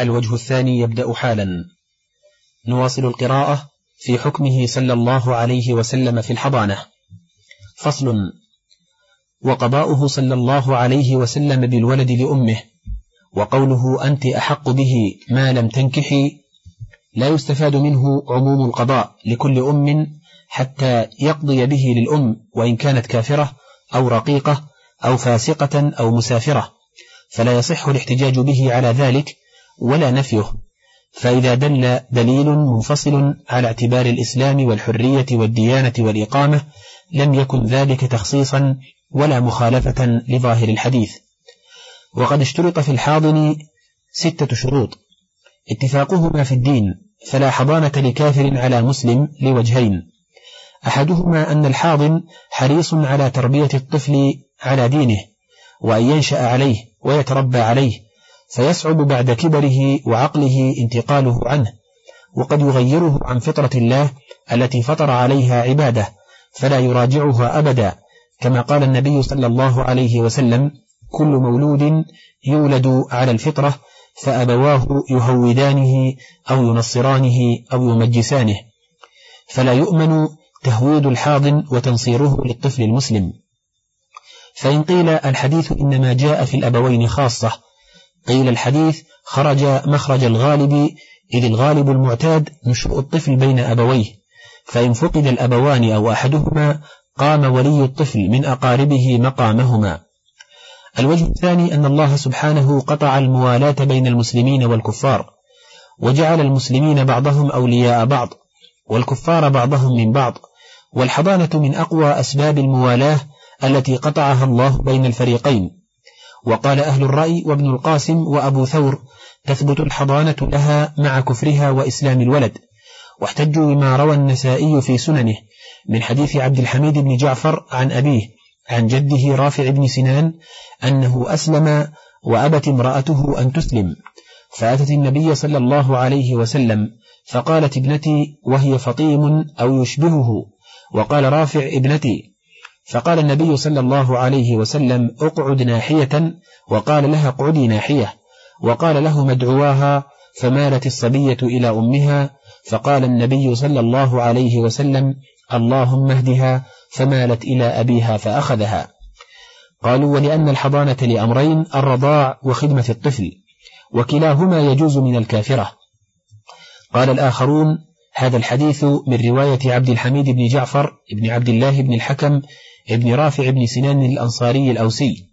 الوجه الثاني يبدأ حالا. نواصل القراءة في حكمه صلى الله عليه وسلم في الحضانة. فصل وقضاؤه صلى الله عليه وسلم بالولد لأمه وقوله أنت أحق به ما لم تنكحي لا يستفاد منه عموم القضاء لكل أم حتى يقضي به للأم وإن كانت كافرة أو رقيقة أو فاسقة أو مسافرة فلا يصح الاحتجاج به على ذلك ولا نفيه. فإذا دل دليل منفصل على اعتبار الإسلام والحرية والديانة والإقامة لم يكن ذلك تخصيصا ولا مخالفة لظاهر الحديث. وقد اشترط في الحاضن ستة شروط. اتفاقهما في الدين فلا حضانة لكافر على مسلم لوجهين. أحدهما أن الحاضن حريص على تربية الطفل على دينه وأن ينشأ عليه ويتربى عليه فيصعب بعد كبره وعقله انتقاله عنه وقد يغيره عن فطرة الله التي فطر عليها عباده فلا يراجعها أبدا كما قال النبي صلى الله عليه وسلم كل مولود يولد على الفطرة فأبواه يهودانه أو ينصرانه أو يمجسانه فلا يؤمن تهويد الحاضن وتنصيره للطفل المسلم. فإن قيل الحديث إنما جاء في الأبوين خاصة قيل الحديث خرج مخرج الغالب إذ الغالب المعتاد نشوء الطفل بين أبويه. فإن فقد الأبوان أو أحدهما قام ولي الطفل من أقاربه مقامهما. الوجه الثاني أن الله سبحانه قطع الموالاة بين المسلمين والكفار وجعل المسلمين بعضهم أولياء بعض والكفار بعضهم من بعض والحضانة من أقوى أسباب الموالاة التي قطعها الله بين الفريقين. وقال أهل الرأي وابن القاسم وأبو ثور تثبت الحضانة لها مع كفرها وإسلام الولد واحتجوا بما روى النسائي في سننه من حديث عبد الحميد بن جعفر عن أبيه عن جده رافع بن سنان أنه أسلم وأبت امرأته أن تسلم فأتت النبي صلى الله عليه وسلم فقالت ابنتي وهي فطيم أو يشبهه وقال رافع ابنتي فقال النبي صلى الله عليه وسلم اقعد ناحية وقال لها اقعدي ناحية. وقال له مدعواها فمالت الصبية إلى أمها فقال النبي صلى الله عليه وسلم اللهم اهدها فمالت إلى أبيها فأخذها. قالوا ولأن الحضانة لأمرين الرضاع وخدمة الطفل وكلاهما يجوز من الكافرة. قال الآخرون هذا الحديث من رواية عبد الحميد بن جعفر بن عبد الله بن الحكم ابن رافع بن سنان الأنصاري الأوسي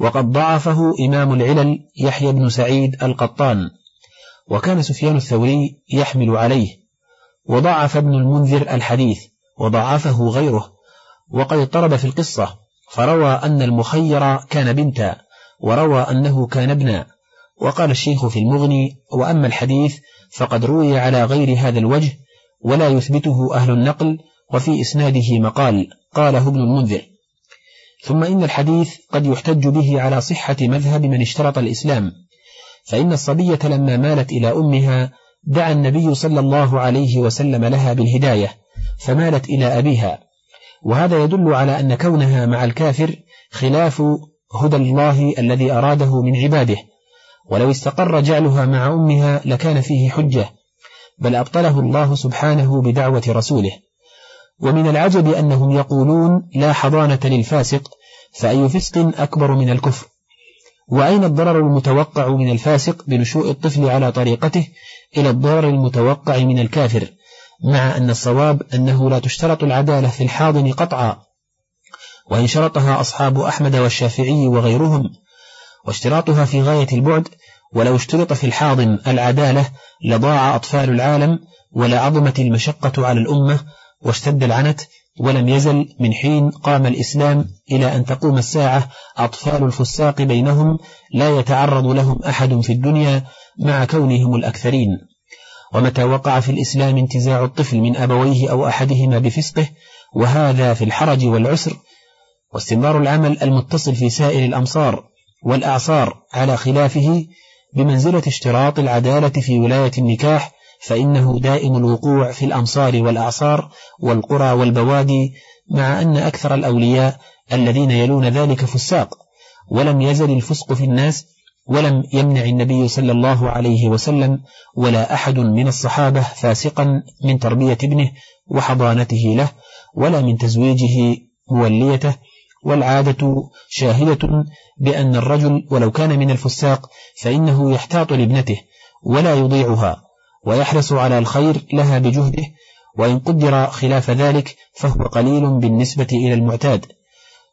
وقد ضعفه إمام العلل يحيى بن سعيد القطان وكان سفيان الثوري يحمل عليه وضعف ابن المنذر الحديث وضعفه غيره وقد اضطرب في القصة فروى أن المخير كان بنتا وروى أنه كان ابنا وقال الشيخ في المغني وأما الحديث فقد روي على غير هذا الوجه ولا يثبته أهل النقل وفي إسناده مقال. قاله ابن المنذر. ثم إن الحديث قد يحتج به على صحة مذهب من اشترط الإسلام فإن الصبية لما مالت إلى أمها دعا النبي صلى الله عليه وسلم لها بالهداية فمالت إلى أبيها. وهذا يدل على أن كونها مع الكافر خلاف هدى الله الذي أراده من عباده. ولو استقر جعلها مع أمها لكان فيه حجة بل أبطله الله سبحانه بدعوة رسوله. ومن العجب أنهم يقولون لا حضانة للفاسق فأي فسق أكبر من الكفر؟ وأين الضرر المتوقع من الفاسق بنشوء الطفل على طريقته إلى الضرر المتوقع من الكافر مع أن الصواب أنه لا تشترط العدالة في الحاضن قطعا؟ وإن شرطها أصحاب أحمد والشافعي وغيرهم واشتراطها في غاية البعد ولو اشترط في الحاضن العدالة لضاع أطفال العالم ولعظمت المشقة على الأمة واشتد العنت ولم يزل من حين قام الإسلام إلى أن تقوم الساعة أطفال الفساق بينهم لا يتعرض لهم أحد في الدنيا مع كونهم الأكثرين. ومتى وقع في الإسلام انتزاع الطفل من أبويه أو أحدهما بفسقه وهذا في الحرج والعسر واستمرار العمل المتصل في سائر الأمصار والأعصار على خلافه بمنزلة اشتراط العدالة في ولاية النكاح فإنه دائم الوقوع في الأمصار والأعصار والقرى والبوادي مع أن أكثر الأولياء الذين يلون ذلك فساق ولم يزل الفسق في الناس ولم يمنع النبي صلى الله عليه وسلم ولا أحد من الصحابة فاسقا من تربية ابنه وحضانته له ولا من تزويجه موليته والعادة شاهدة بأن الرجل ولو كان من الفساق فإنه يحتاط لابنته ولا يضيعها. ويحرص على الخير لها بجهده وإن قدر خلاف ذلك فهو قليل بالنسبة إلى المعتاد.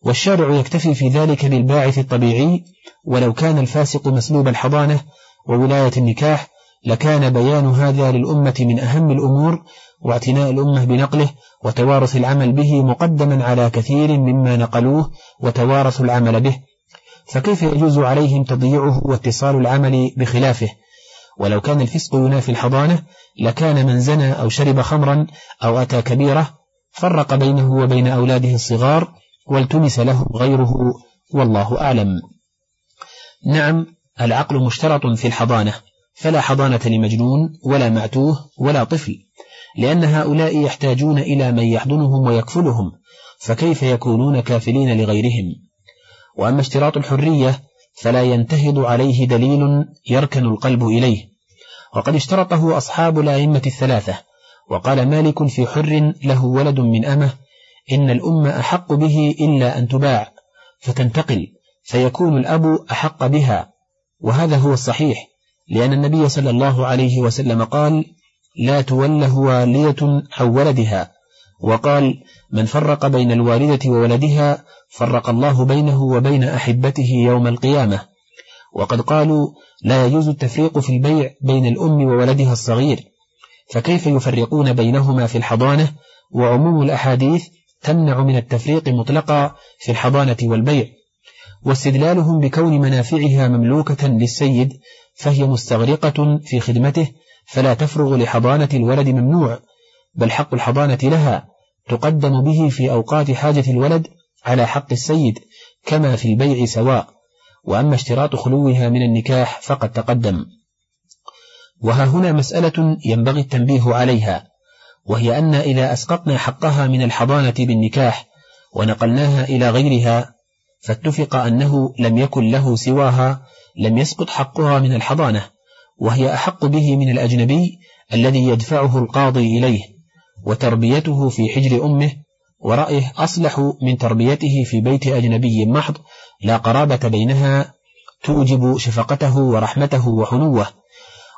والشارع يكتفي في ذلك بالباعث الطبيعي ولو كان الفاسق مسلوب الحضانة وولاية النكاح لكان بيان هذا للأمة من أهم الأمور واعتناء الأمة بنقله وتوارث العمل به مقدما على كثير مما نقلوه وتوارثوا العمل به. فكيف يجوز عليهم تضييعه واتصال العمل بخلافه؟ ولو كان الفسق ينافي الحضانة لكان من زنى أو شرب خمرا أو أتى كبيرة فرق بينه وبين أولاده الصغار والتمس له غيره والله أعلم. نعم العقل مشترط في الحضانة فلا حضانة لمجنون ولا معتوه ولا طفل لأن هؤلاء يحتاجون إلى من يحضنهم ويكفلهم فكيف يكونون كافلين لغيرهم؟ وأما اشتراط الحرية فلا ينتهض عليه دليل يركن القلب إليه. وقد اشترطه أصحاب الأئمة الثلاثة وقال مالك في حر له ولد من أمه إن الأم أحق به إلا أن تباع فتنتقل فيكون الأب أحق بها. وهذا هو الصحيح لأن النبي صلى الله عليه وسلم قال لا توله والدة عن ولدها وقال من فرق بين الوالدة وولدها فرق الله بينه وبين أحبته يوم القيامة. وقد قالوا لا يجوز التفريق في البيع بين الأم وولدها الصغير. فكيف يفرقون بينهما في الحضانة؟ وعموم الأحاديث تمنع من التفريق مطلقا في الحضانة والبيع. واستدلالهم بكون منافعها مملوكة للسيد فهي مستغرقة في خدمته فلا تفرغ لحضانة الولد ممنوع. بل حق الحضانة لها تقدم به في أوقات حاجة الولد على حق السيد كما في البيع سواء. وأما اشتراط خلوها من النكاح فقد تقدم. وها هنا مسألة ينبغي التنبيه عليها وهي أن إذا أسقطنا حقها من الحضانة بالنكاح ونقلناها إلى غيرها فاتفق أنه لم يكن له سواها لم يسقط حقها من الحضانة وهي أحق به من الأجنبي الذي يدفعه القاضي إليه. وتربيته في حجر أمه ورأيه أصلح من تربيته في بيت أجنبي محض لا قرابة بينها توجب شفقته ورحمته وحنوه.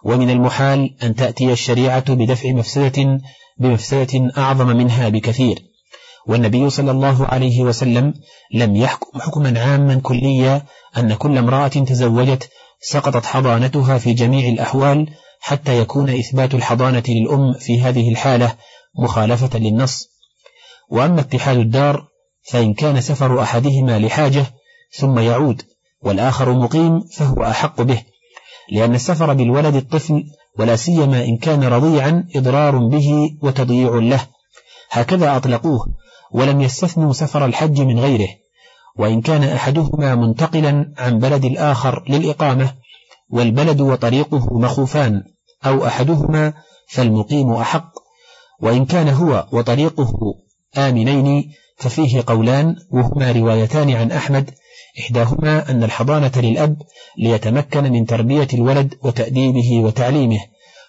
ومن المحال أن تأتي الشريعة بدفع مفسدة بمفسدة أعظم منها بكثير. والنبي صلى الله عليه وسلم لم يحكم حكما عاما كليا أن كل امرأة تزوجت سقطت حضانتها في جميع الأحوال حتى يكون إثبات الحضانة للأم في هذه الحالة مخالفة للنص. وأما اتحاد الدار فإن كان سفر أحدهما لحاجة ثم يعود والآخر مقيم فهو أحق به لأن السفر بالولد الطفل ولا سيما إن كان رضيعا إضرار به وتضييع له. هكذا أطلقوه ولم يستثنوا سفر الحج من غيره. وإن كان أحدهما منتقلا عن بلد الآخر للإقامة والبلد وطريقه مخوفان أو أحدهما فالمقيم أحق. وإن كان هو وطريقه آمنين ففيه قولان وهما روايتان عن أحمد. إحداهما أن الحضانة للأب ليتمكن من تربية الولد وتأديبه وتعليمه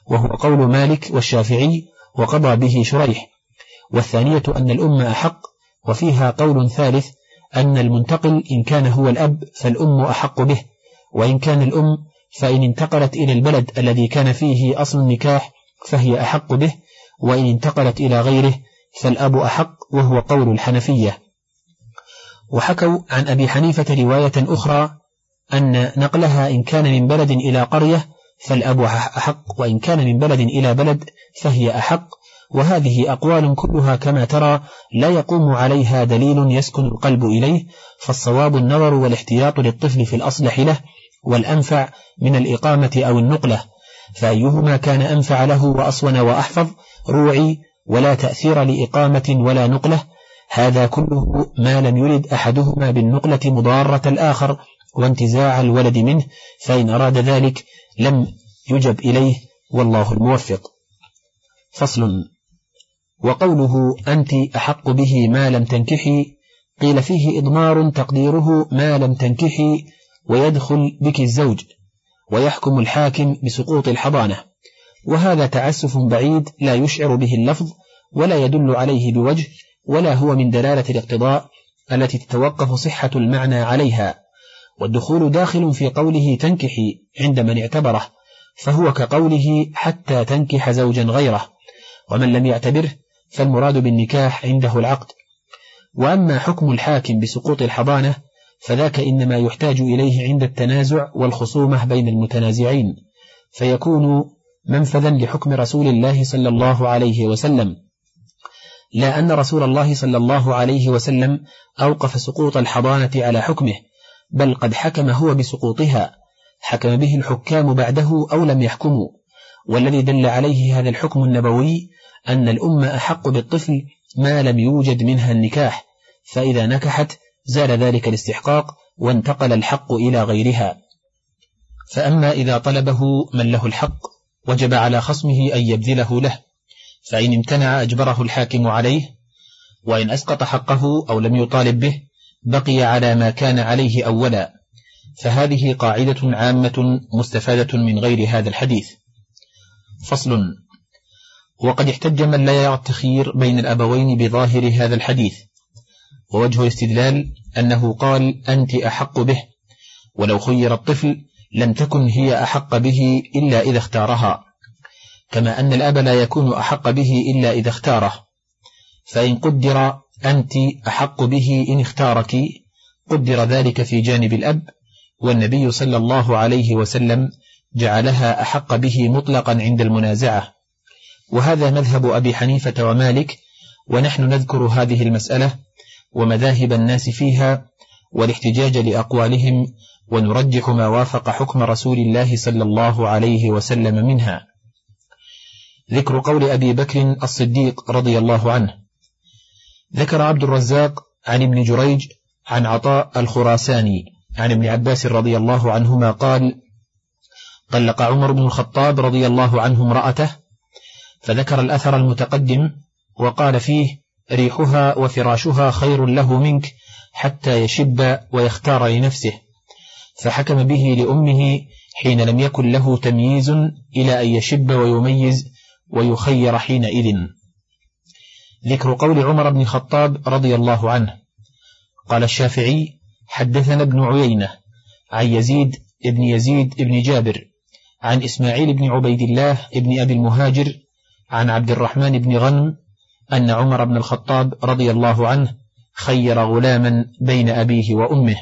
وهو قول مالك والشافعي وقضى به شريح. والثانية أن الأم أحق وفيها قول ثالث أن المنتقل إن كان هو الأب فالأم أحق به وإن كان الأم فإن انتقلت إلى البلد الذي كان فيه أصل النكاح فهي أحق به وإن انتقلت إلى غيره فالأب أحق وهو قول الحنفية. وحكوا عن أبي حنيفة رواية أخرى أن نقلها إن كان من بلد إلى قرية فالأب أحق وإن كان من بلد إلى بلد فهي أحق. وهذه أقوال كلها كما ترى لا يقوم عليها دليل يسكن القلب إليه فالصواب النظر والاحتياط للطفل في الأصلح له والأنفع من الإقامة أو النقلة. فأيهما كان أنفع له وأصون وأحفظ؟ روعي ولا تأثير لإقامة ولا نقلة. هذا كله ما لم يرد أحدهما بالنقلة مضارة الآخر وانتزاع الولد منه فإن أراد ذلك لم يجب إليه والله الموفق. فصل. وقوله أنت أحق به ما لم تنكحي قيل فيه إضمار تقديره ما لم تنكحي ويدخل بك الزوج. ويحكم الحاكم بسقوط الحضانة. وهذا تعسف بعيد لا يشعر به اللفظ ولا يدل عليه بوجه ولا هو من دلالة الاقتضاء التي تتوقف صحة المعنى عليها. والدخول داخل في قوله تنكحي عند من اعتبره فهو كقوله حتى تنكح زوجا غيره. ومن لم يعتبره فالمراد بالنكاح عنده العقد. وأما حكم الحاكم بسقوط الحضانة فذاك إنما يحتاج إليه عند التنازع والخصومة بين المتنازعين فيكون منفذا لحكم رسول الله صلى الله عليه وسلم. لا أن رسول الله صلى الله عليه وسلم أوقف سقوط الحضانة على حكمه بل قد حكم هو بسقوطها حكم به الحكام بعده أو لم يحكموا. والذي دل عليه هذا الحكم النبوي أن الأمة أحق بالطفل ما لم يوجد منها النكاح فإذا نكحت زال ذلك الاستحقاق وانتقل الحق إلى غيرها. فأما إذا طلبه من له الحق وجب على خصمه أن يبذله له. فإن امتنع أجبره الحاكم عليه وإن أسقط حقه أو لم يطالب به بقي على ما كان عليه أولا. فهذه قاعدة عامة مستفادة من غير هذا الحديث. فصل وقد احتج من لا يرى التخيير بين الأبوين بظاهر هذا الحديث. ووجه الاستدلال أنه قال أنت أحق به ولو خير الطفل لم تكن هي أحق به إلا إذا اختارها كما أن الأب لا يكون أحق به إلا إذا اختاره. فإن قدر أنت أحق به إن اختارك قدر ذلك في جانب الأب والنبي صلى الله عليه وسلم جعلها أحق به مطلقا عند المنازعة. وهذا مذهب أبي حنيفة ومالك ونحن نذكر هذه المسألة ومذاهب الناس فيها والاحتجاج لأقوالهم ونرجح ما وافق حكم رسول الله صلى الله عليه وسلم منها. ذكر قول أبي بكر الصديق رضي الله عنه. ذكر عبد الرزاق عن ابن جريج عن عطاء الخراساني عن ابن عباس رضي الله عنهما قال طلق عمر بن الخطاب رضي الله عنه امرأته فذكر الأثر المتقدم وقال فيه ريحها وفراشها خير له منك حتى يشب ويختار لنفسه. فحكم به لأمه حين لم يكن له تمييز إلى أن يشب ويميز ويخير حينئذ. ذكر قول عمر بن الخطاب رضي الله عنه. قال الشافعي حدثنا ابن عيينة عن يزيد ابن يزيد ابن جابر عن إسماعيل بن عبيد الله ابن أبي المهاجر عن عبد الرحمن بن غنم أن عمر بن الخطاب رضي الله عنه خير غلاما بين أبيه وأمه.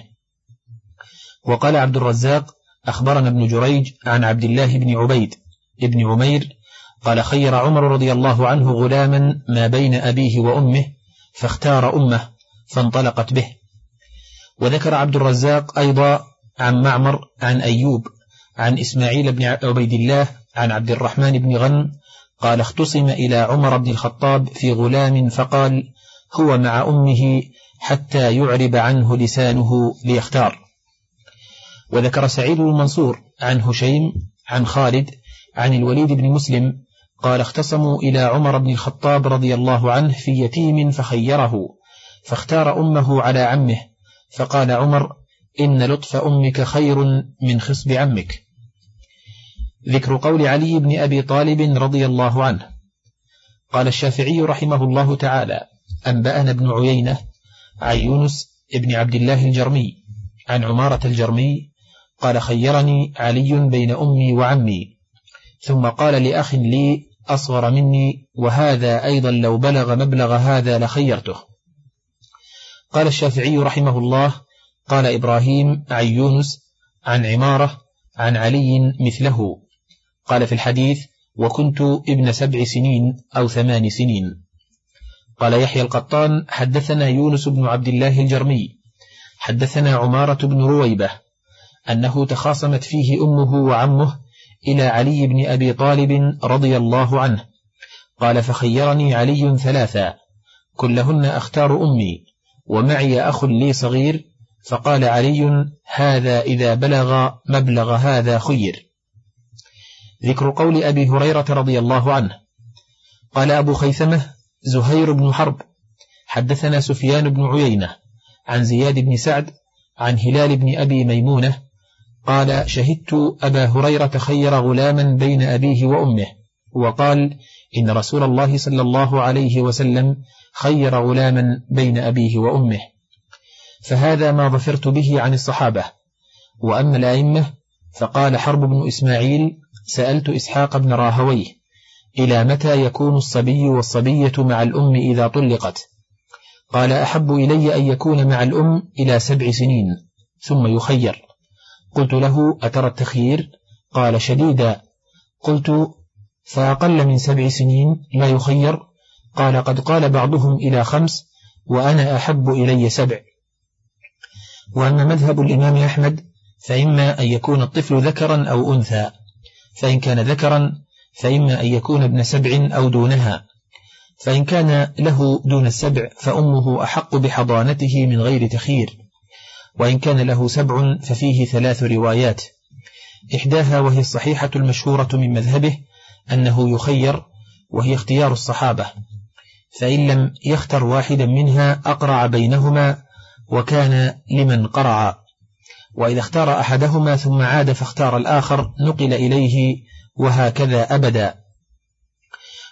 وقال عبد الرزاق أخبرنا ابن جريج عن عبد الله بن عبيد ابن عمير قال خير عمر رضي الله عنه غلاما ما بين أبيه وأمه فاختار أمه فانطلقت به. وذكر عبد الرزاق أيضا عن معمر عن أيوب عن إسماعيل بن عبيد الله عن عبد الرحمن بن غنم قال اختصم إلى عمر بن الخطاب في غلام فقال هو مع أمه حتى يعرب عنه لسانه ليختار. وذكر سعيد المنصور عن هشيم عن خالد عن الوليد بن مسلم قال اختصموا إلى عمر بن الخطاب رضي الله عنه في يتيم فخيره فاختار أمه على عمه فقال عمر إن لطف أمك خير من خصب عمك. ذكر قول علي بن أبي طالب رضي الله عنه. قال الشافعي رحمه الله تعالى أنبأنا ابن عيينة عن يونس ابن عبد الله الجرمي عن عمارة الجرمي قال خيرني علي بين أمي وعمي. ثم قال لأخ لي أصغر مني وهذا أيضا لو بلغ مبلغ هذا لخيرته. قال الشافعي رحمه الله قال إبراهيم عن يونس عن عمارة عن علي مثله. قال في الحديث وكنت ابن سبع سنين أو ثمان سنين قال يحيى القطان حدثنا يونس بن عبد الله الجرمي. حدثنا عمارة بن رويبة. أنه تخاصمت فيه أمه وعمه إلى علي بن أبي طالب رضي الله عنه. قال فخيرني علي ثلاثا كلهن أختار أمي. ومعي أخ لي صغير. فقال علي هذا إذا بلغ مبلغ هذا خير ذكر قول أبي هريرة رضي الله عنه. قال أبو خيثمة زهير بن حرب. حدثنا سفيان بن عيينة عن زياد بن سعد عن هلال بن أبي ميمونة قال شهدت أبا هريرة خير غلاما بين أبيه وأمه وقال إن رسول الله صلى الله عليه وسلم خير غلاما بين أبيه وأمه. فهذا ما ظفرت به عن الصحابة. وأما الأئمة فقال حرب بن إسماعيل سألت إسحاق بن راهويه إلى متى يكون الصبي والصبية مع الأم إذا طلقت؟ قال أحب إلي أن يكون مع الأم إلى سبع سنين ثم يخير. قلت له أترى التخيير؟ قال شديدا قلت فأقل من سبع سنين لا يخير؟ قال قد قال بعضهم إلى خمس وأنا أحب إلي سبع. وأما مذهب الإمام أحمد فإما أن يكون الطفل ذكرا أو أنثى. فإن كان ذكرا فإما أن يكون ابن سبع أو دونها. فإن كان له دون السبع فأمه أحق بحضانته من غير تخير. وإن كان له سبع ففيه ثلاث روايات. إحداها وهي الصحيحة المشهورة من مذهبه أنه يخير وهي اختيار الصحابة. فإن لم يختر واحدا منها أقرع بينهما وكان لمن قرع. وإذا اختار أحدهما ثم عاد فاختار الآخر نقل إليه وهكذا أبدا.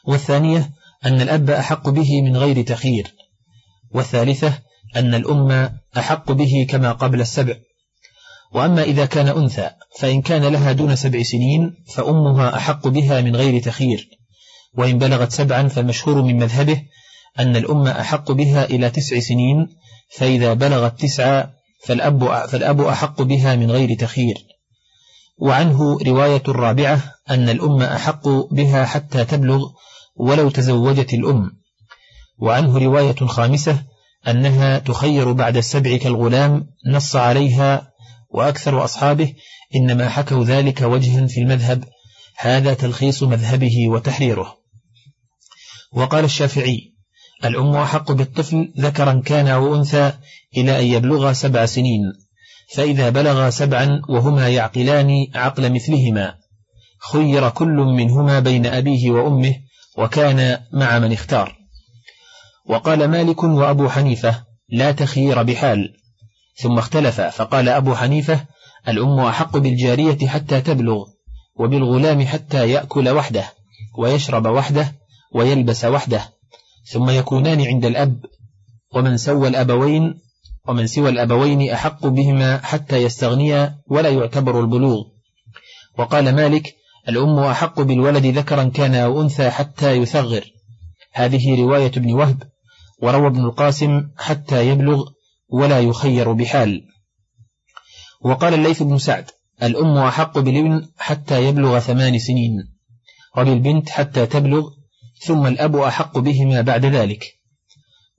والثانية أن الأب أحق به من غير تخير. والثالثة أن الأم أحق به كما قبل السبع. وأما إذا كان أنثى فإن كان لها دون سبع سنين فأمها أحق بها من غير تخير. وإن بلغت سبعا فالمشهور من مذهبه أن الأم أحق بها إلى تسع سنين فإذا بلغت تسعة فالأب, فالأب أحق بها من غير تخير وعنه رواية الرابعة أن الأم أحق بها حتى تبلغ ولو تزوجت الأم. وعنه رواية خامسة أنها تخير بعد السبع كالغلام نص عليها وأكثر أصحابه إنما حكوا ذلك وجها في المذهب هذا تلخيص مذهبه وتحريره. وقال الشافعي الأم أحق بالطفل ذكرا كان أو أنثى إلى أن يبلغ سبع سنين فإذا بلغ سبعا وهما يعقلان عقل مثلهما خير كل منهما بين أبيه وأمه وكان مع من اختار. وقال مالك وأبو حنيفة لا تخيير بحال. ثم اختلف فقال أبو حنيفة الأم أحق بالجارية حتى تبلغ وبالغلام حتى يأكل وحده ويشرب وحده ويلبس وحده ثم يكونان عند الأب ومن سوى الأبوين ومن سوى الأبوين أحق بهما حتى يستغنيا ولا يعتبر البلوغ. وقال مالك الأم أحق بالولد ذكرا كان أو أنثى حتى يثغر. هذه رواية ابن وهب وروى ابن القاسم حتى يبلغ ولا يخير بحال. وقال الليث بن سعد الأم أحق بالابن حتى يبلغ ثمان سنين وبالبنت حتى تبلغ ثم الأب أحق بهما بعد ذلك.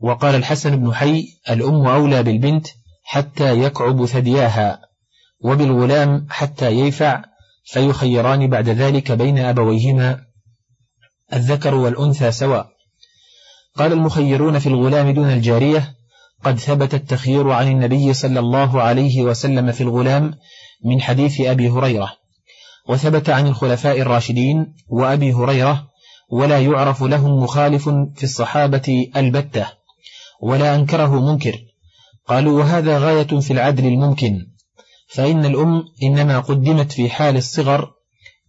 وقال الحسن بن حي الأم أولى بالبنت حتى يكعب ثدياها وبالغلام حتى ييفع فيخيران بعد ذلك بين أبويهما الذكر والأنثى سواء. قال المخيرون في الغلام دون الجارية قد ثبت التخيير عن النبي صلى الله عليه وسلم في الغلام من حديث أبي هريرة وثبت عن الخلفاء الراشدين وأبي هريرة ولا يعرف لهم مخالف في الصحابة البتة. ولا أنكره منكر. قالوا وهذا غاية في العدل الممكن. فإن الأم إنما قدمت في حال الصغر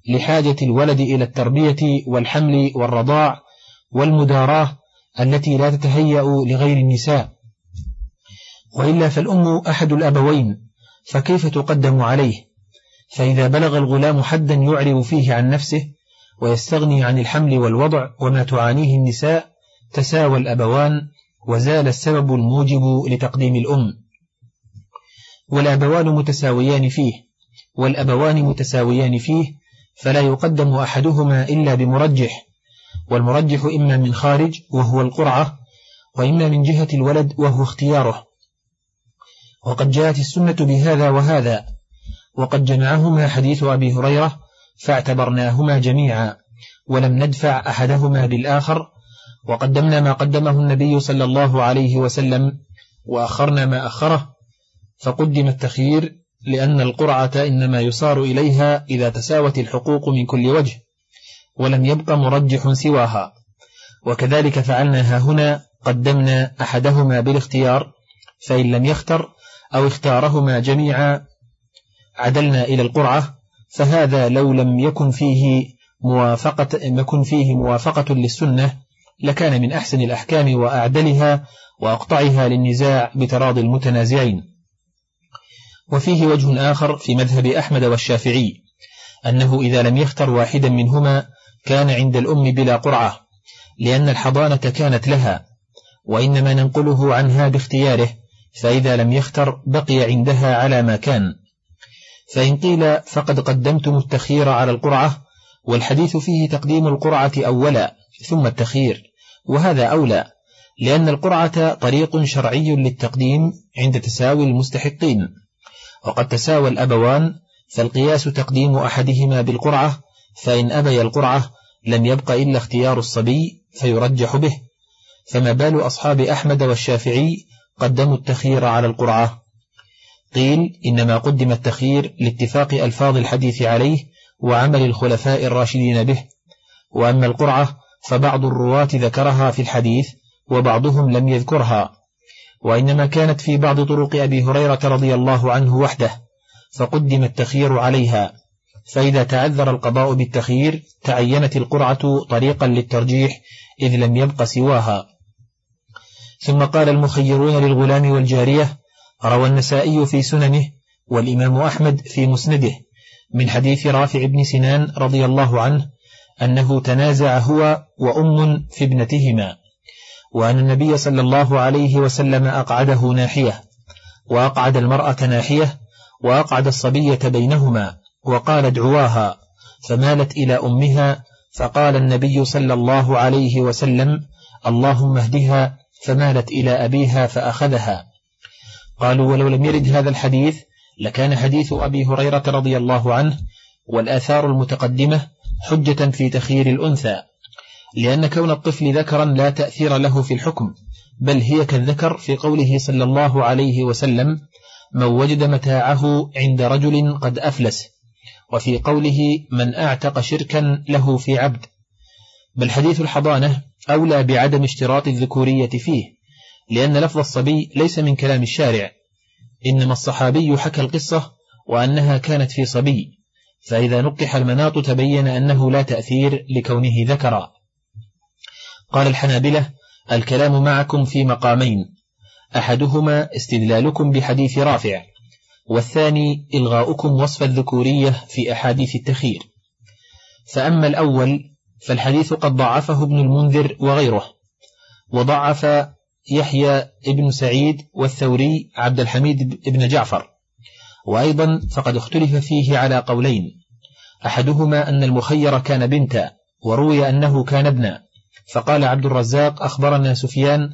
لحاجة الولد إلى التربية والحمل والرضاع والمداراة التي لا تتهيأ لغير النساء. وإلا فالأم أحد الأبوين فكيف تقدم عليه؟ فإذا بلغ الغلام حدا يعرب فيه عن نفسه ويستغني عن الحمل والوضع وما تعانيه النساء تساوى الأبوان وزال السبب الموجب لتقديم الأم. والأبوان متساويان فيه والأبوان متساويان فيه فلا يقدم أحدهما إلا بمرجح. والمرجح إما من خارج وهو القرعة وإما من جهة الولد وهو اختياره. وقد جاءت السنة بهذا وهذا وقد جمعهما حديث أبي هريرة فاعتبرناهما جميعا ولم ندفع أحدهما بالآخر وقدمنا ما قدمه النبي صلى الله عليه وسلم وأخرنا ما أخره فقدم التخيير لأن القرعة إنما يصار إليها إذا تساوت الحقوق من كل وجه ولم يبق مرجح سواها. وكذلك فعلنا هنا قدمنا أحدهما بالاختيار فإن لم يختر أو اختارهما جميعا عدلنا إلى القرعة فهذا لو لم يكن فيه موافقة يكن فيه موافقة للسنة لكان من أحسن الأحكام وأعدلها وأقطعها للنزاع بتراضي المتنازعين. وفيه وجه آخر في مذهب أحمد والشافعي أنه إذا لم يختر واحدا منهما كان عند الأم بلا قرعة لأن الحضانة كانت لها وإنما ننقله عنها باختياره فإذا لم يختر بقي عندها على ما كان. فإن قيل فقد قدمتم التخيير على القرعة والحديث فيه تقديم القرعة أولا. ثم التخيير. وهذا أولى لأن القرعة طريق شرعي للتقديم عند تساوي المستحقين. وقد تساوى الأبوان فالقياس تقديم أحدهما بالقرعة فإن أبي القرعة لم يبق إلا اختيار الصبي فيرجح به. فما بال أصحاب أحمد والشافعي قدموا التخيير على القرعة. قيل إنما قدم التخيير لاتفاق ألفاظ الحديث عليه وعمل الخلفاء الراشدين به. وأما القرعة فبعض الرواة ذكرها في الحديث وبعضهم لم يذكرها وإنما كانت في بعض طرق أبي هريرة رضي الله عنه وحده فقدم التخيير عليها. فإذا تعذر القضاء بالتخيير تعينت القرعة طريقا للترجيح إذ لم يبق سواها. ثم قال المخيرون للغلام والجارية روى النسائي في سننه والإمام أحمد في مسنده من حديث رافع بن سنان رضي الله عنه أنه تنازع هو وأم في ابنتهما وأن النبي صلى الله عليه وسلم أقعده ناحية وأقعد المرأة ناحية وأقعد الصبية بينهما وقال ادعواها فمالت إلى أمها فقال النبي صلى الله عليه وسلم اللهم اهدها فمالت إلى أبيها فأخذها. قالوا ولو لم يرد هذا الحديث لكان حديث أبي هريرة رضي الله عنه والآثار المتقدمة حجة في تخيير الأنثى لأن كون الطفل ذكرا لا تأثير له في الحكم بل هي كالذكر في قوله صلى الله عليه وسلم من وجد متاعه عند رجل قد أفلس وفي قوله من أعتق شركا له في عبد بل حديث الحضانة أولى بعدم اشتراط الذكورية فيه لأن لفظ الصبي ليس من كلام الشارع إنما الصحابي حكى القصة وأنها كانت في صبي. فإذا نقح المناط تبين أنه لا تأثير لكونه ذكرا. قال الحنابلة الكلام معكم في مقامين. أحدهما استدلالكم بحديث رافع والثاني إلغاؤكم وصف الذكورية في أحاديث التخير. فأما الأول فالحديث قد ضعفه ابن المنذر وغيره. وضعف يحيى ابن سعيد والثوري عبد الحميد بن جعفر. وأيضا فقد اختلف فيه على قولين. أحدهما أن المخير كان بنتا وروي أنه كان ابنا. فقال عبد الرزاق أخبرنا سفيان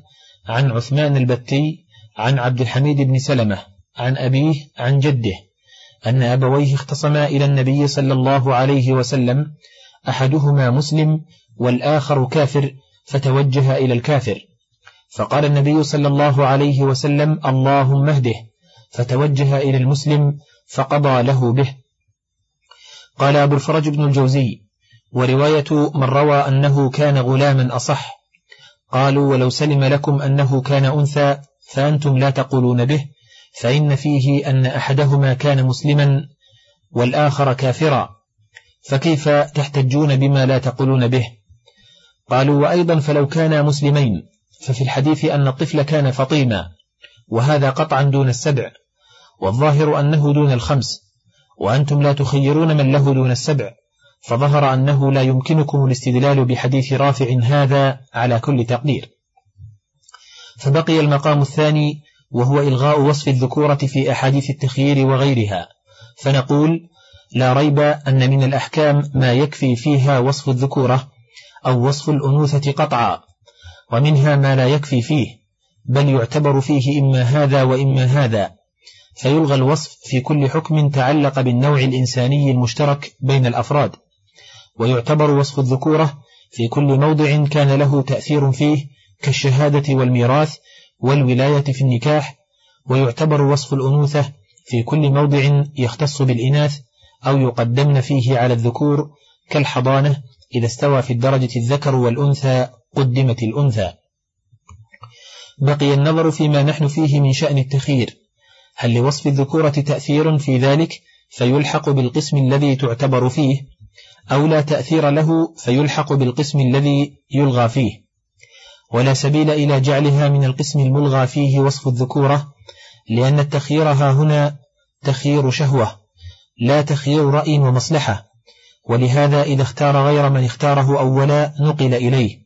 عن عثمان البتي عن عبد الحميد بن سلمة عن أبيه عن جده أن أبويه اختصما إلى النبي صلى الله عليه وسلم أحدهما مسلم والآخر كافر فتوجه إلى الكافر. فقال النبي صلى الله عليه وسلم اللهم اهده. فتوجه إلى المسلم فقضى له به. قال أبو الفرج بن الجوزي ورواية من روى أنه كان غلاما أصح. قالوا ولو سلم لكم أنه كان أنثى فأنتم لا تقولون به فإن فيه أن أحدهما كان مسلما والآخر كافرا. فكيف تحتجون بما لا تقولون به؟ قالوا وأيضا فلو كانا مسلمين ففي الحديث أن الطفل كان فطيما وهذا قطعا دون السبع. والظاهر أنه دون الخمس وأنتم لا تخيرون من له دون السبع فظهر أنه لا يمكنكم الاستدلال بحديث رافع هذا على كل تقدير. فبقي المقام الثاني وهو إلغاء وصف الذكورة في أحاديث التخيير وغيرها. فنقول لا ريب أن من الأحكام ما يكفي فيها وصف الذكورة أو وصف الأنوثة قطعا ومنها ما لا يكفي فيه بل يعتبر فيه إما هذا وإما هذا. فيلغى الوصف في كل حكم تعلق بالنوع الإنساني المشترك بين الأفراد ويعتبر وصف الذكورة في كل موضع كان له تأثير فيه كالشهادة والميراث والولاية في النكاح ويعتبر وصف الأنوثة في كل موضع يختص بالإناث أو يقدمن فيه على الذكور كالحضانة إذا استوى في الدرجة الذكر والأنثى قدمت الأنثى. بقي النظر فيما نحن فيه من شأن التخير هل لوصف الذكورة تأثير في ذلك فيلحق بالقسم الذي تعتبر فيه أو لا تأثير له فيلحق بالقسم الذي يلغى فيه؟ ولا سبيل إلى جعلها من القسم الملغى فيه وصف الذكورة لأن التخييرها هنا تخيير شهوة لا تخيير رأي ومصلحة ولهذا إذا اختار غير من اختاره أولا نقل إليه.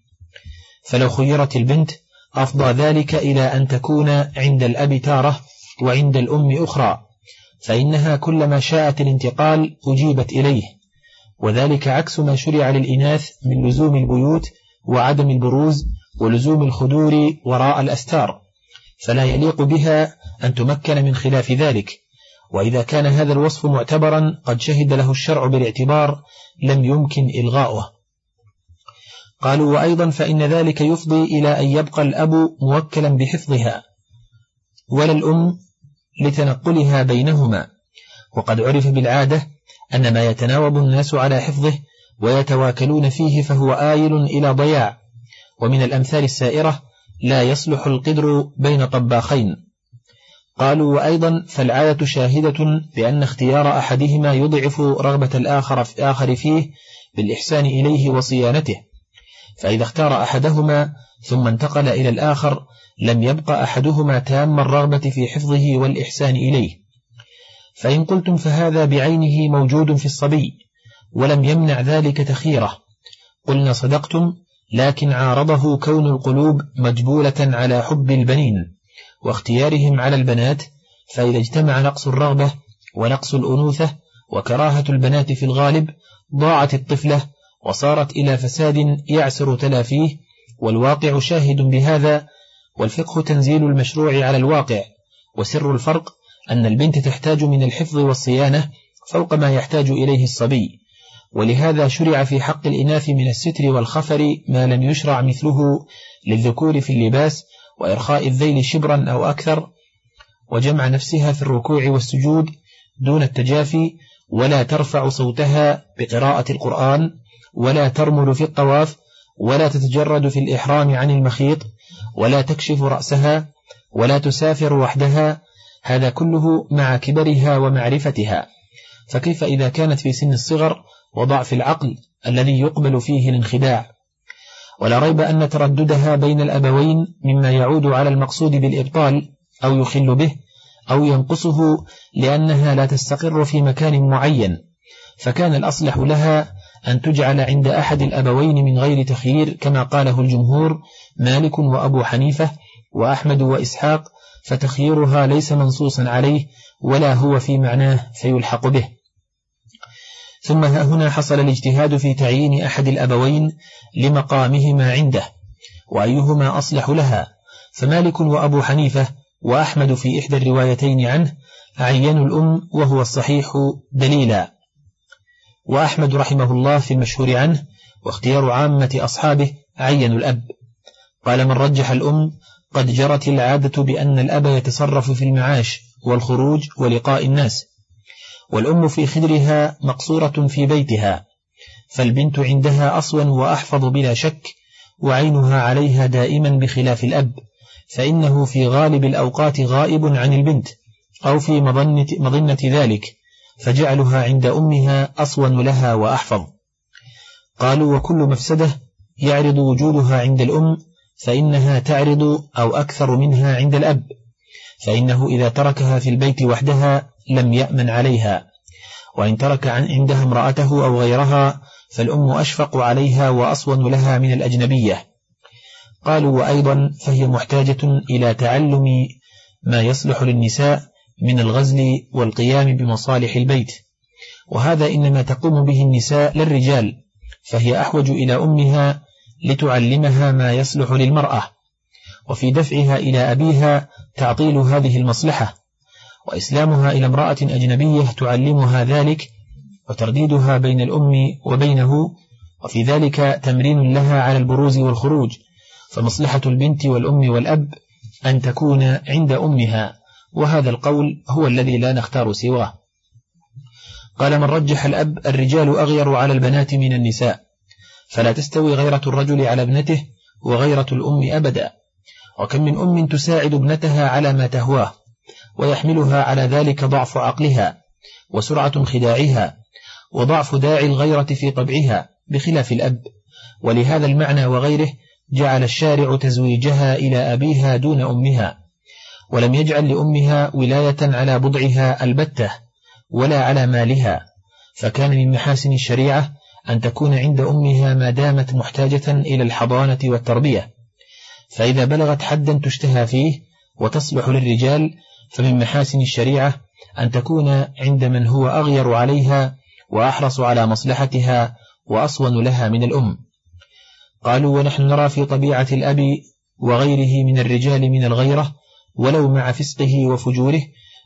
فلو خيرت البنت أفضى ذلك إلى أن تكون عند الأب تارة وعند الأم أخرى فإنها كلما شاءت الانتقال أجيبت إليه. وذلك عكس ما شرع للإناث من لزوم البيوت وعدم البروز ولزوم الخدور وراء الأستار. فلا يليق بها أن تمكن من خلاف ذلك. وإذا كان هذا الوصف معتبرا قد شهد له الشرع بالاعتبار لم يمكن إلغاؤه. قالوا وأيضا فإن ذلك يفضي إلى أن يبقى الأب موكلا بحفظها. ولا الأم لتنقلها بينهما. وقد عرف بالعادة أن ما يتناوب الناس على حفظه ويتواكلون فيه فهو آيل إلى ضياع. ومن الأمثال السائرة لا يصلح القدر بين طباخين. قالوا وأيضا فالعادة شاهدة بأن اختيار أحدهما يضعف رغبة الآخر في آخر فيه بالإحسان إليه وصيانته. فإذا اختار أحدهما ثم انتقل إلى الآخر لم يبقى أحدهما تام الرغبة في حفظه والإحسان إليه. فإن قلتم فهذا بعينه موجود في الصبي ولم يمنع ذلك تخيره. قلنا صدقتم لكن عارضه كون القلوب مجبولة على حب البنين واختيارهم على البنات فإذا اجتمع نقص الرغبة ونقص الأنوثة وكراهة البنات في الغالب ضاعت الطفلة وصارت إلى فساد يعسر تلافيه والواقع شاهد بهذا والفقه تنزيل المشروع على الواقع. وسر الفرق أن البنت تحتاج من الحفظ والصيانة فوق ما يحتاج إليه الصبي. ولهذا شرع في حق الإناث من الستر والخفر ما لم يشرع مثله للذكور في اللباس وإرخاء الذيل شبرا أو أكثر وجمع نفسها في الركوع والسجود دون التجافي ولا ترفع صوتها بقراءة القرآن ولا ترمل في الطواف ولا تتجرد في الإحرام عن المخيط ولا تكشف رأسها ولا تسافر وحدها هذا كله مع كبرها ومعرفتها. فكيف إذا كانت في سن الصغر وضعف العقل الذي يقبل فيه الانخداع؟ ولا ريب أن ترددها بين الأبوين مما يعود على المقصود بالإبطال أو يخل به أو ينقصه لأنها لا تستقر في مكان معين فكان الأصلح لها أن تجعل عند أحد الأبوين من غير تخيير كما قاله الجمهور مالك وأبو حنيفة وأحمد وإسحاق فتخييرها ليس منصوصا عليه ولا هو في معناه فيلحق به. ثم هنا حصل الاجتهاد في تعيين أحد الأبوين لمقامهما عنده وأيهما أصلح لها؟ فمالك وأبو حنيفة وأحمد في إحدى الروايتين عنه عينوا الأم وهو الصحيح دليلا. وأحمد رحمه الله في المشهور عنه واختيار عامة أصحابه عينوا الأب. قال من رجح الأم قد جرت العادة بأن الأب يتصرف في المعاش والخروج ولقاء الناس والأم في خدرها مقصورة في بيتها فالبنت عندها أصون وأحفظ بلا شك وعينها عليها دائما بخلاف الأب فإنه في غالب الأوقات غائب عن البنت أو في مظنة, مظنة ذلك فجعلها عند أمها أصون لها وأحفظ. قالوا وكل مفسدة يعرض وجودها عند الأم فإنها تعرض أو أكثر منها عند الأب. فإنه إذا تركها في البيت وحدها لم يأمن عليها. وإن ترك عندها امرأته أو غيرها فالأم أشفق عليها وأصون لها من الأجنبية. قالوا وأيضا فهي محتاجة إلى تعلم ما يصلح للنساء من الغزل والقيام بمصالح البيت. وهذا إنما تقوم به النساء للرجال فهي أحوج إلى أمها لتعلمها ما يصلح للمرأة وفي دفعها إلى أبيها تعطيل هذه المصلحة وإسلامها إلى امرأة أجنبية تعلمها ذلك وترديدها بين الأم وبينه وفي ذلك تمرين لها على البروز والخروج فمصلحة البنت والأم والأب أن تكون عند أمها. وهذا القول هو الذي لا نختار سواه. قال من رجح الأب الرجال أغير على البنات من النساء. فلا تستوي غيرة الرجل على ابنته وغيرة الأم أبدا. وكم من أم تساعد ابنتها على ما تهواه ويحملها على ذلك ضعف عقلها وسرعة خداعها وضعف داعي الغيرة في طبعها بخلاف الأب. ولهذا المعنى وغيره جعل الشارع تزويجها إلى أبيها دون أمها. ولم يجعل لأمها ولاية على بضعها البتة ولا على مالها فكان من محاسن الشريعة أن تكون عند أمها ما دامت محتاجة إلى الحضانة والتربية. فإذا بلغت حدا تشتهى فيه وتصلح للرجال فمن محاسن الشريعة أن تكون عند من هو أغير عليها وأحرص على مصلحتها وأصون لها من الأم. قالوا ونحن نرى في طبيعة الأب وغيره من الرجال من الغيرة ولو مع فسقه وفجوره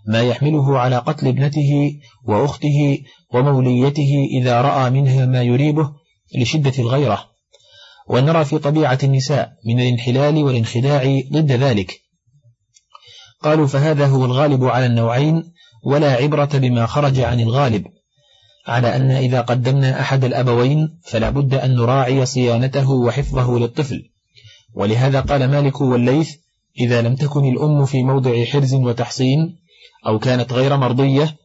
ما يحمله على قتل ابنته وأخته وموليته إذا رأى منها ما يريبه لشدة الغيرة. ونرى في طبيعة النساء من الانحلال والانخداع ضد ذلك. قالوا فهذا هو الغالب على النوعين ولا عبرة بما خرج عن الغالب على أن إذا قدمنا أحد الأبوين فلا بد أن نراعي صيانته وحفظه للطفل. ولهذا قال مالك والليث إذا لم تكن الأم في موضع حرز وتحصين أو كانت غير مرضية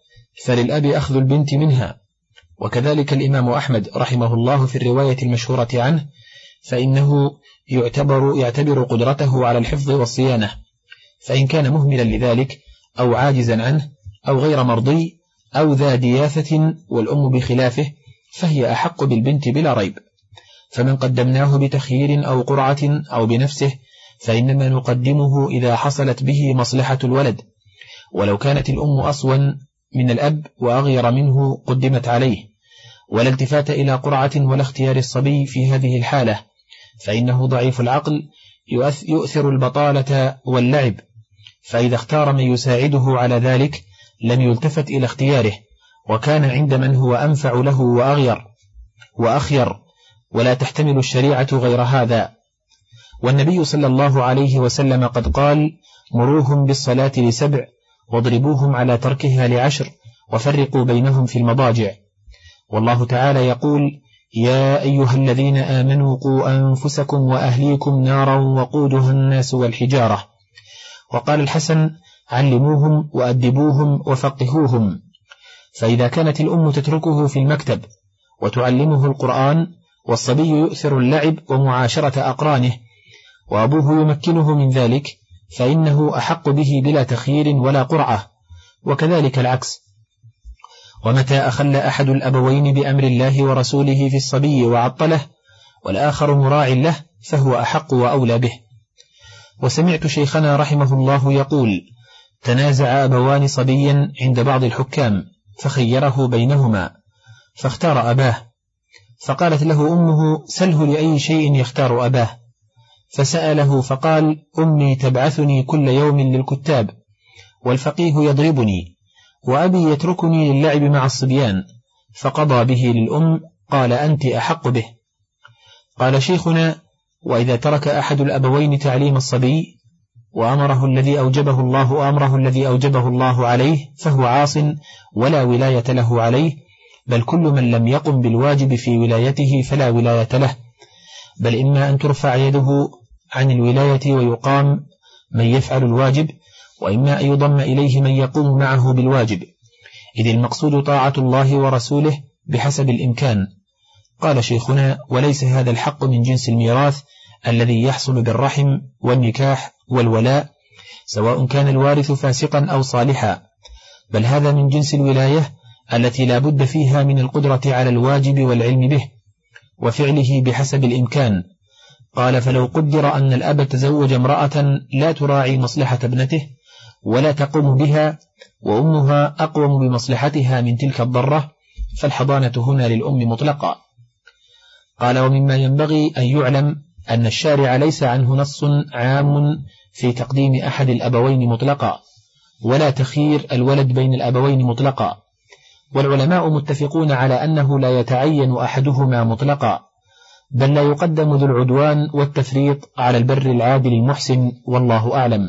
فللأب أخذ البنت منها. وكذلك الإمام أحمد رحمه الله في الرواية المشهورة عنه فإنه يعتبر, يعتبر قدرته على الحفظ والصيانة. فإن كان مهملا لذلك أو عاجزا عنه أو غير مرضي أو ذا دياثة والأم بخلافه فهي أحق بالبنت بلا ريب. فمن قدمناه بتخيير أو قرعة أو بنفسه فإنما نقدمه إذا حصلت به مصلحة الولد. ولو كانت الأم أصوا من الأب وأغير منه قدمت عليه. ولا التفات إلى قرعة ولا اختيار الصبي في هذه الحالة. فإنه ضعيف العقل يؤثر البطالة واللعب. فإذا اختار من يساعده على ذلك لم يلتفت إلى اختياره. وكان عند من هو أنفع له وأغير وأخير. ولا تحتمل الشريعة غير هذا. والنبي صلى الله عليه وسلم قد قال مروهم بالصلاة لسبع واضربوهم على تركها لعشر وفرقوا بينهم في المضاجع. والله تعالى يقول يا أيها الذين آمنوا قوا أنفسكم وأهليكم نارا وقودها الناس والحجارة. وقال الحسن علموهم وأدبوهم وفقهوهم. فإذا كانت الأم تتركه في المكتب وتعلمه القرآن والصبي يؤثر اللعب ومعاشرة أقرانه وأبوه يمكنه من ذلك فإنه أحق به بلا تخيير ولا قرعة وكذلك العكس. ومتى أخل أحد الأبوين بأمر الله ورسوله في الصبي وعطله والآخر مراع له فهو أحق وأولى به. وسمعت شيخنا رحمه الله يقول تنازع أبوان صبيا عند بعض الحكام فخيره بينهما فاختار أباه. فقالت له أمه سله لأي شيء يختار أباه. فسأله فقال أمي تبعثني كل يوم للكتاب والفقيه يضربني وأبي يتركني للعب مع الصبيان فقضى به للأم قال أنت أحق به. قال شيخنا وإذا ترك أحد الأبوين تعليم الصبي وأمره الذي أوجبه الله أمره الذي أوجبه الله عليه فهو عاص ولا ولاية له عليه بل كل من لم يقم بالواجب في ولايته فلا ولاية له بل إما أن ترفع يده عن الولاية ويقام من يفعل الواجب وإما أن يضم إليه من يقوم معه بالواجب. إذ المقصود طاعة الله ورسوله بحسب الإمكان. قال شيخنا وليس هذا الحق من جنس الميراث الذي يحصل بالرحم والنكاح والولاء سواء كان الوارث فاسقا أو صالحا. بل هذا من جنس الولاية التي لا بد فيها من القدرة على الواجب والعلم به وفعله بحسب الإمكان. قال فلو قدر أن الأب تزوج امرأة لا تراعي مصلحة ابنته ولا تقوم بها وأمها أقوم بمصلحتها من تلك الضرة فالحضانة هنا للأم مطلقا قال ومما ينبغي أن يعلم أن الشارع ليس عنه نص عام في تقديم أحد الأبوين مطلقا ولا تخير الولد بين الأبوين مطلقا. والعلماء متفقون على أنه لا يتعين أحدهما مطلقا. بل لا يقدم ذو العدوان والتفريط على البر العادل المحسن والله أعلم.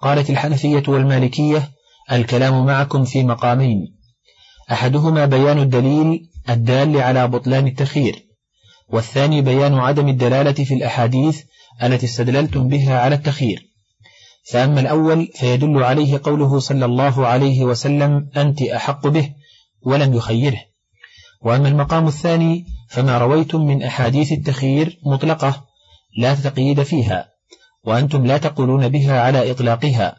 قالت الحنفية والمالكية الكلام معكم في مقامين. أحدهما بيان الدليل الدال على بطلان التخير والثاني بيان عدم الدلالة في الأحاديث التي استدللتم بها على التخير فأما الأول فيدل عليه قوله صلى الله عليه وسلم أنت أحق به ولم يخيره. وأما المقام الثاني فما رويتم من أحاديث التخيير مطلقة لا تقييد فيها وأنتم لا تقولون بها على إطلاقها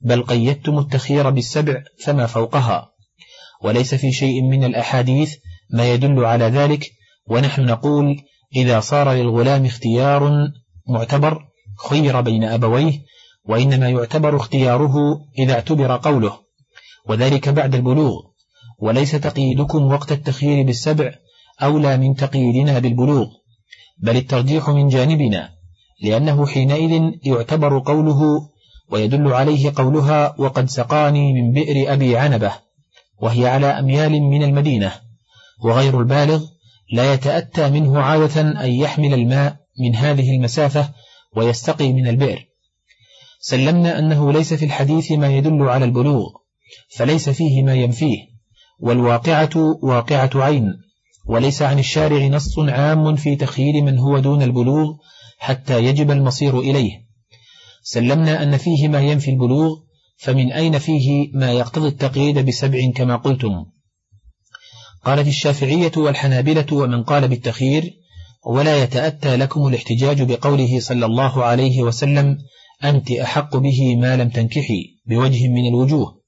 بل قيدتم التخيير بالسبع فما فوقها. وليس في شيء من الأحاديث ما يدل على ذلك ونحن نقول إذا صار للغلام اختيار معتبر خير بين أبويه وإنما يعتبر اختياره إذا اعتبر قوله وذلك بعد البلوغ. وليس تقييدكم وقت التخيير بالسبع أولى من تقييدنا بالبلوغ بل الترجيح من جانبنا لأنه حينئذ يعتبر قوله ويدل عليه قولها وقد سقاني من بئر أبي عنبة وهي على أميال من المدينة وغير البالغ لا يتأتى منه عادة أن يحمل الماء من هذه المسافة ويستقي من البئر. سلمنا أنه ليس في الحديث ما يدل على البلوغ فليس فيه ما ينفيه والواقعة واقعة عين. وليس عن الشارع نص عام في تخيير من هو دون البلوغ حتى يجب المصير إليه. سلمنا أن فيه ما ينفي البلوغ فمن أين فيه ما يقتضي التقييد بسبع كما قلتم؟ قالت الشافعية والحنابلة ومن قال بالتخيير ولا يتأتى لكم الاحتجاج بقوله صلى الله عليه وسلم أنت أحق به ما لم تنكحي بوجه من الوجوه.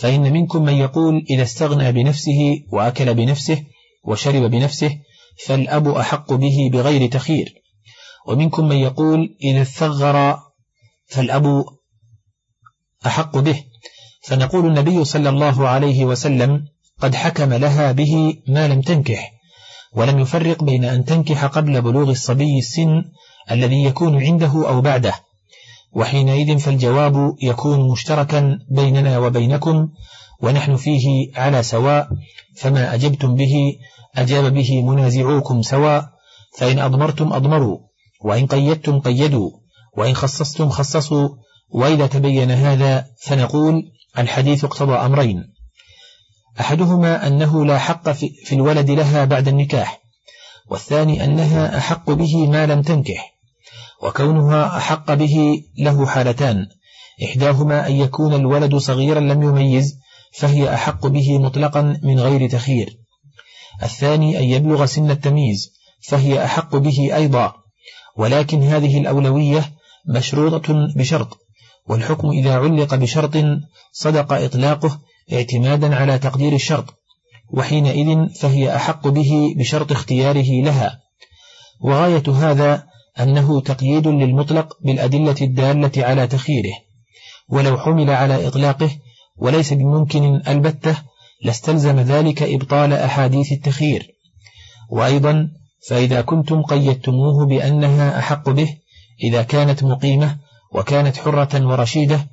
فإن منكم من يقول إذا استغنى بنفسه وأكل بنفسه وشرب بنفسه فالأب أحق به بغير تخير. ومنكم من يقول إذا استغر فالأب أحق به. فنقول النبي صلى الله عليه وسلم قد حكم لها به ما لم تنكح ولم يفرق بين أن تنكح قبل بلوغ الصبي السن الذي يكون عنده أو بعده. وحينئذ فالجواب يكون مشتركا بيننا وبينكم ونحن فيه على سواء فما أجبتم به أجاب به منازعوكم سواء فإن أضمرتم أضمروا وإن قيدتم قيدوا وإن خصصتم خصصوا وإذا تبين هذا فنقول الحديث اقتضى أمرين. أحدهما أنه لا حق في الولد لها بعد النكاح والثاني أنها أحق به ما لم تنكح وكونها أحق به له حالتان إحداهما أن يكون الولد صغيرا لم يميز فهي أحق به مطلقا من غير تخيير. الثاني أن يبلغ سن التمييز فهي أحق به أيضا. ولكن هذه الأولوية مشروطة بشرط والحكم إذا علق بشرط صدق إطلاقه اعتمادا على تقدير الشرط وحينئذ فهي أحق به بشرط اختياره لها. وغاية هذا أنه تقييد للمطلق بالأدلة الدالة على تخييره ولو حمل على إطلاقه وليس بممكن البتة لاستلزم ذلك إبطال أحاديث التخيير. وأيضا فإذا كنتم قيدتموه بأنها أحق به إذا كانت مقيمة وكانت حرة ورشيدة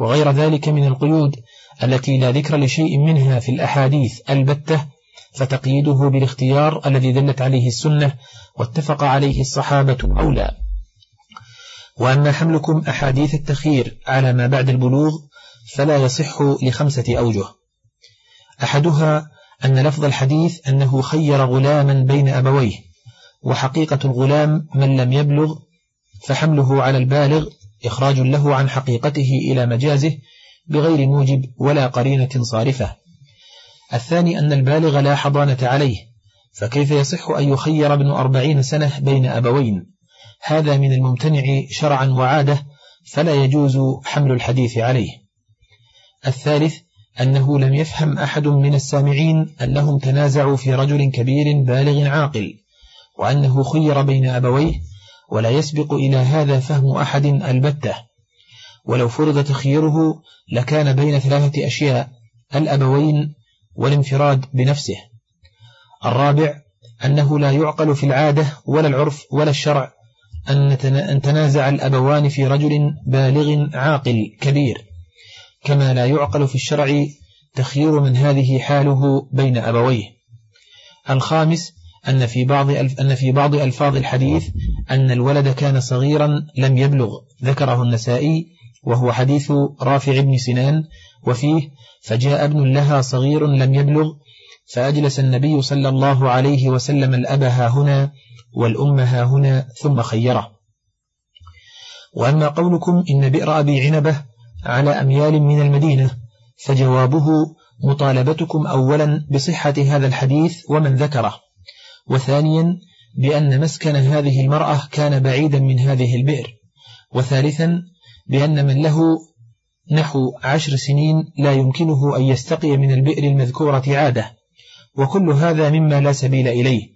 وغير ذلك من القيود التي لا ذكر لشيء منها في الأحاديث البتة فتقييده بالاختيار الذي دلت عليه السنة واتفق عليه الصحابة أولى. وأما حملكم أحاديث التخيير على ما بعد البلوغ فلا يصح لخمسة أوجه. أحدها أن لفظ الحديث أنه خير غلاما بين أبويه وحقيقة الغلام من لم يبلغ فحمله على البالغ إخراج له عن حقيقته إلى مجازه بغير موجب ولا قرينة صارفة. الثاني أن البالغ لا حضانة عليه فكيف يصح أن يخير ابن أربعين سنة بين أبوين؟ هذا من الممتنع شرعا وعادة فلا يجوز حمل الحديث عليه. الثالث أنه لم يفهم أحد من السامعين أنهم تنازعوا في رجل كبير بالغ عاقل وأنه خير بين أبويه ولا يسبق إلى هذا فهم أحد البتة. ولو فرض تخييره لكان بين ثلاثة أشياء الأبوين والانفراد بنفسه. الرابع أنه لا يعقل في العادة ولا العرف ولا الشرع أن تنازع الأبوان في رجل بالغ عاقل كبير. كما لا يعقل في الشرع تخيير من هذه حاله بين أبويه. الخامس أن في بعض أن في بعض ألفاظ الحديث أن الولد كان صغيرا لم يبلغ ذكره النسائي وهو حديث رافع بن سنان وفيه فجاء ابن لها صغير لم يبلغ فأجلس النبي صلى الله عليه وسلم الأب ها هنا والأم ها هنا ثم خيره. وأما قولكم إن بئر أبي عنبة على أميال من المدينة فجوابه مطالبتكم أولا بصحة هذا الحديث ومن ذكره. وثانيا بأن مسكن هذه المرأة كان بعيدا من هذه البئر. وثالثا بأن من له نحو عشر سنين لا يمكنه أن يستقي من البئر المذكورة عادة. وكل هذا مما لا سبيل إليه.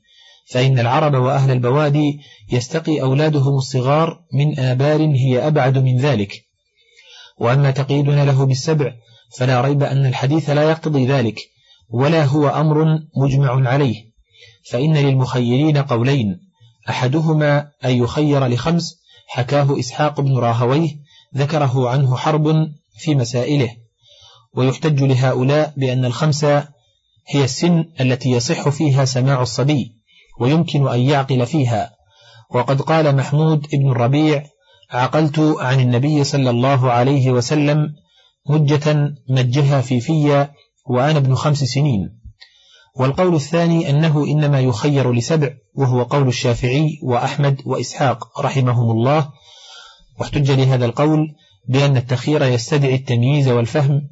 فإن العرب وأهل البوادي يستقي أولادهم الصغار من آبار هي أبعد من ذلك. وأما تقييدنا له بالسبع فلا ريب أن الحديث لا يقتضي ذلك ولا هو أمر مجمع عليه. فإن للمخيرين قولين أحدهما أن يخير لخمس حكاه إسحاق بن راهويه ذكره عنه حرب في مسائله. ويحتج لهؤلاء بأن الخمسة هي السن التي يصح فيها سماع الصبي ويمكن أن يعقل فيها. وقد قال محمود بن الربيع عقلت عن النبي صلى الله عليه وسلم مجة مجها في في وأنا ابن خمس سنين. والقول الثاني أنه إنما يخير لسبع وهو قول الشافعي وأحمد وإسحاق رحمهم الله. واحتج لهذا القول بأن التخيير يستدعي التمييز والفهم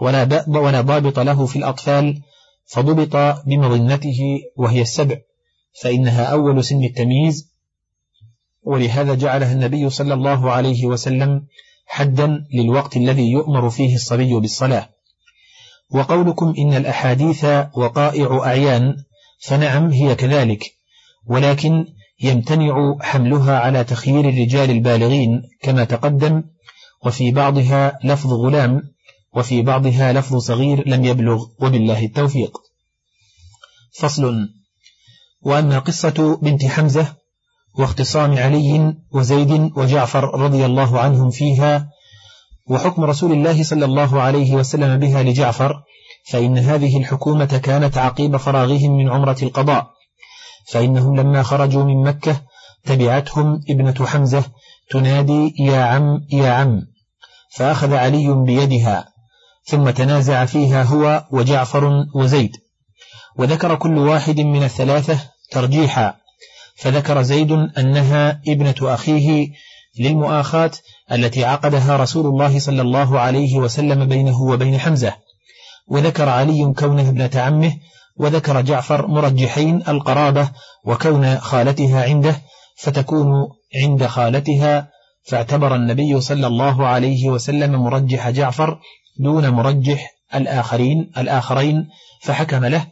ولا, ولا ضابط له في الأطفال فضبط بمظنته وهي السبع. فإنها أول سن التمييز ولهذا جعلها النبي صلى الله عليه وسلم حدا للوقت الذي يؤمر فيه الصبي بالصلاة. وقولكم إن الأحاديث وقائع أعيان فنعم هي كذلك ولكن يمتنع حملها على تخيير الرجال البالغين كما تقدم وفي بعضها لفظ غلام وفي بعضها لفظ صغير لم يبلغ وبالله التوفيق. فصل. وأما قصة بنت حمزة واختصام علي وزيد وجعفر رضي الله عنهم فيها وحكم رسول الله صلى الله عليه وسلم بها لجعفر فإن هذه الحكومة كانت عقيب فراغهم من عمرة القضاء. فإنهم لما خرجوا من مكة تبعتهم ابنة حمزة تنادي يا عم يا عم. فأخذ علي بيدها ثم تنازع فيها هو وجعفر وزيد. وذكر كل واحد من الثلاثة ترجيحا. فذكر زيد أنها ابنة أخيه للمؤاخاة التي عقدها رسول الله صلى الله عليه وسلم بينه وبين حمزة. وذكر علي كونه ابنة عمه وذكر جعفر مرجحين القرابة وكون خالتها عنده فتكون عند خالتها فاعتبر النبي صلى الله عليه وسلم مرجح جعفر دون مرجح الآخرين الآخرين فحكم له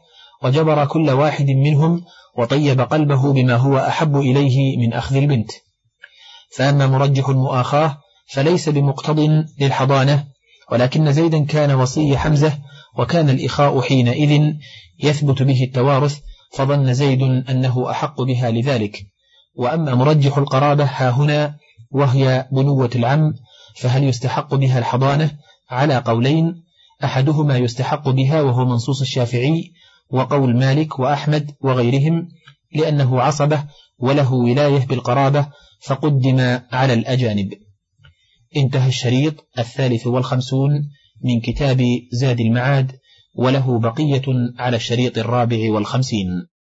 وجبر كل واحد منهم وطيب قلبه بما هو أحب إليه من أخذ البنت. فأما مرجح المؤاخاة فليس بمقتض للحضانة ولكن زيدا كان وصي حمزة وكان الإخاء حينئذ يثبت به التوارث فظن زيد أنه أحق بها لذلك. وأما مرجح القرابة ها هنا وهي بنوة العم فهل يستحق بها الحضانة؟ على قولين أحدهما يستحق بها وهو منصوص الشافعي وقول مالك وأحمد وغيرهم لأنه عصبة وله ولاية بالقرابة فقدم على الأجانب. انتهى الشريط الثالث والخمسون من كتاب زاد المعاد وله بقية على الشريط الرابع والخمسين.